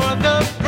the